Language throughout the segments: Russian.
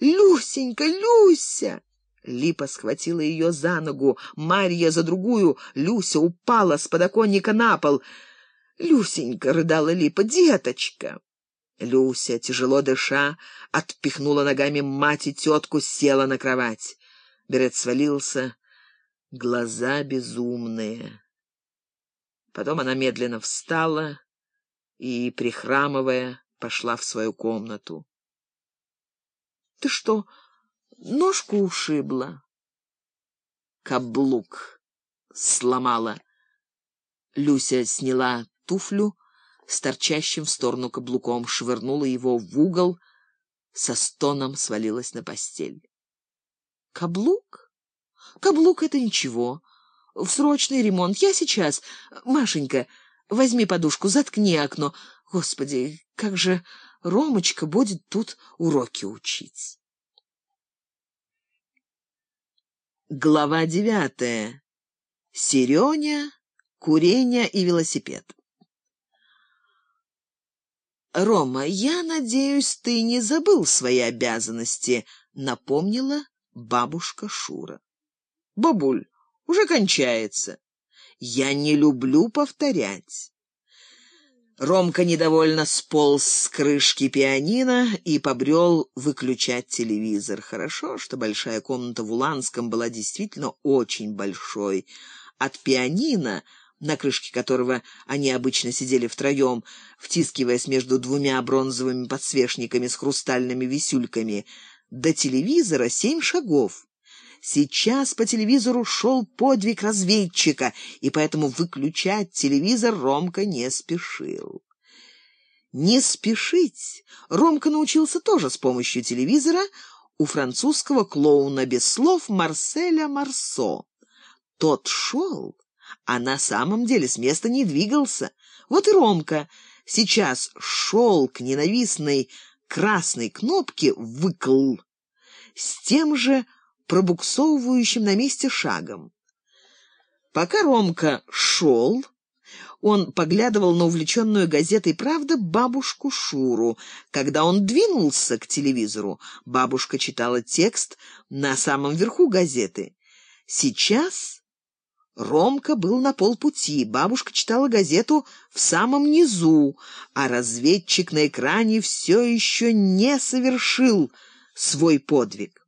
Люсенька, Люся!» Липа схватила ее за ногу, Марья за другую. Люся упала с подоконника на пол. «Люсенька!» — рыдала Липа. «Деточка!» Люся, тяжело дыша, отпихнула ногами мать и тетку, села на кровать. Берет свалился, глаза безумные. Потом она медленно встала и, прихрамывая, пошла в свою комнату. — Ты что, ножку ушибла? Каблук сломала. Люся сняла туфлю с торчащим в сторону каблуком, швырнула его в угол, со стоном свалилась на постель. — Каблук? Каблук — это ничего в срочный ремонт. Я сейчас. Машенька, возьми подушку, заткни окно. Господи, как же Ромочка будет тут уроки учить. Глава девятая. Серёня, курение и велосипед. «Рома, я надеюсь, ты не забыл свои обязанности», — напомнила бабушка Шура. «Бабуль, уже кончается. Я не люблю повторять. Ромка недовольно сполз с крышки пианино и побрел выключать телевизор. Хорошо, что большая комната в Уланском была действительно очень большой. От пианино, на крышке которого они обычно сидели втроем, втискиваясь между двумя бронзовыми подсвечниками с хрустальными висюльками, до телевизора семь шагов. Сейчас по телевизору шел подвиг разведчика, и поэтому выключать телевизор Ромка не спешил. Не спешить Ромка научился тоже с помощью телевизора у французского клоуна без слов Марселя Марсо. Тот шел, а на самом деле с места не двигался. Вот и Ромка сейчас шел к ненавистной красной кнопке «выкл» с тем же пробуксовывающим на месте шагом. Пока Ромка шел, он поглядывал на увлеченную газетой «Правда» бабушку Шуру. Когда он двинулся к телевизору, бабушка читала текст на самом верху газеты. Сейчас Ромка был на полпути, бабушка читала газету в самом низу, а разведчик на экране все еще не совершил свой подвиг.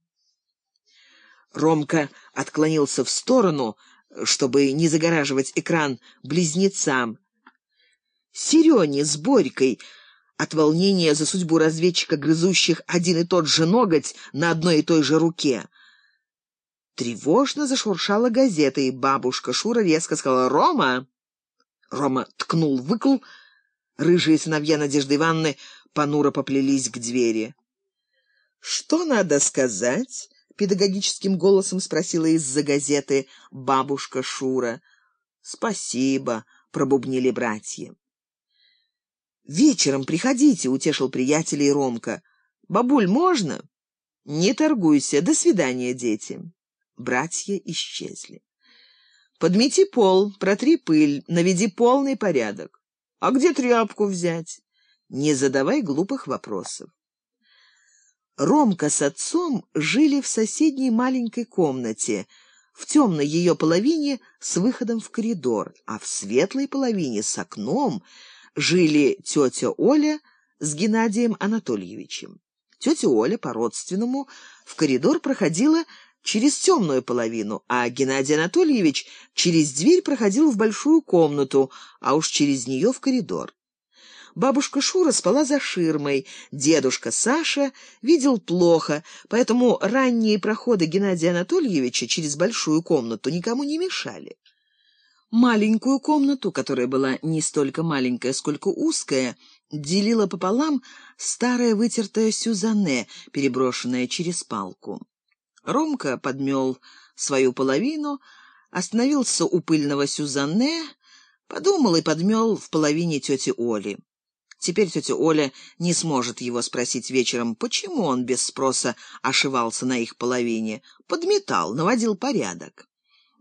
Ромка отклонился в сторону, чтобы не загораживать экран близнецам. Серёне с Борькой от волнения за судьбу разведчика, грызущих один и тот же ноготь на одной и той же руке. Тревожно зашуршала газета, и бабушка Шура резко сказала «Рома!». Рома ткнул выкл, рыжие сыновья Надежды Ивановны понуро поплелись к двери. «Что надо сказать?» Педагогическим голосом спросила из-за газеты бабушка Шура. «Спасибо», — пробубнили братья. «Вечером приходите», — утешил приятелей Ромка. «Бабуль, можно?» «Не торгуйся. До свидания, дети». Братья исчезли. «Подмети пол, протри пыль, наведи полный порядок. А где тряпку взять?» «Не задавай глупых вопросов». Ромка с отцом жили в соседней маленькой комнате, в темной ее половине с выходом в коридор, а в светлой половине с окном жили тетя Оля с Геннадием Анатольевичем. Тетя Оля по-родственному в коридор проходила через темную половину, а Геннадий Анатольевич через дверь проходил в большую комнату, а уж через нее в коридор. Бабушка Шура спала за ширмой, дедушка Саша видел плохо, поэтому ранние проходы Геннадия Анатольевича через большую комнату никому не мешали. Маленькую комнату, которая была не столько маленькая, сколько узкая, делила пополам старая вытертая сюзанне, переброшенная через палку. Ромка подмел свою половину, остановился у пыльного сюзанне, подумал и подмел в половине тети Оли. Теперь тетя Оля не сможет его спросить вечером, почему он без спроса ошивался на их половине. Подметал, наводил порядок.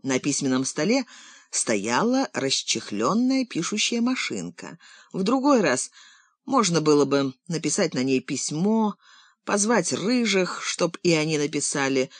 На письменном столе стояла расчехленная пишущая машинка. В другой раз можно было бы написать на ней письмо, позвать рыжих, чтоб и они написали